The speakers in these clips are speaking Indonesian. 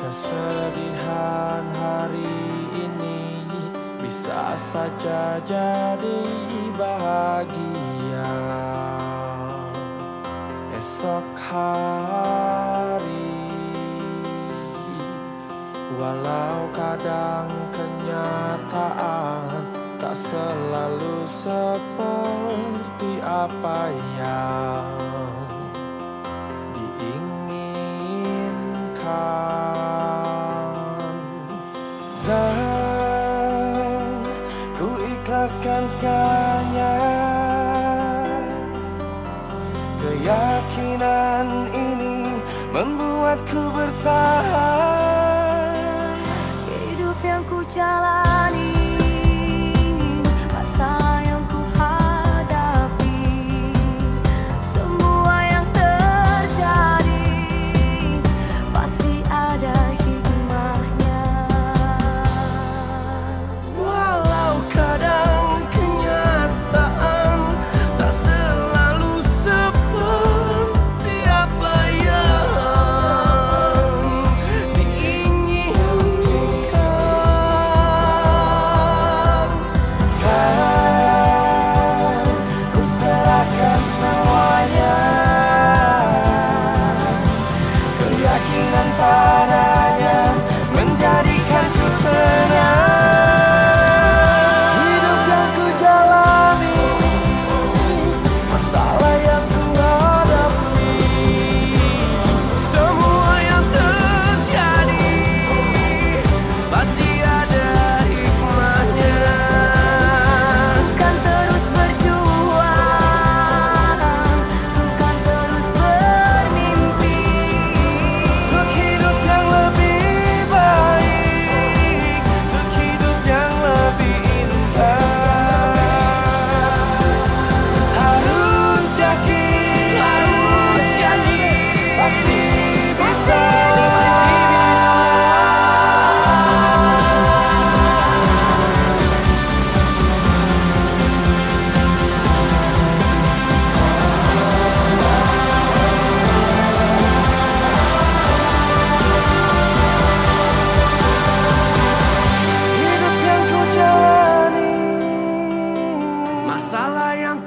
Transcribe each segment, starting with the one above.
Kesedihan hari ini bisa saja jadi bahagia. Esok hari Walau kadang kenyataan tak selalu seperti apa yang Dan ku ikhlaskan segalanya. Keyakinan ini membuatku bertahan. Hidup yang ku jalani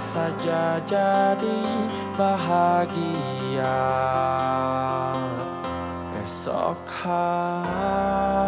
saja jadi bahagia. Esok hari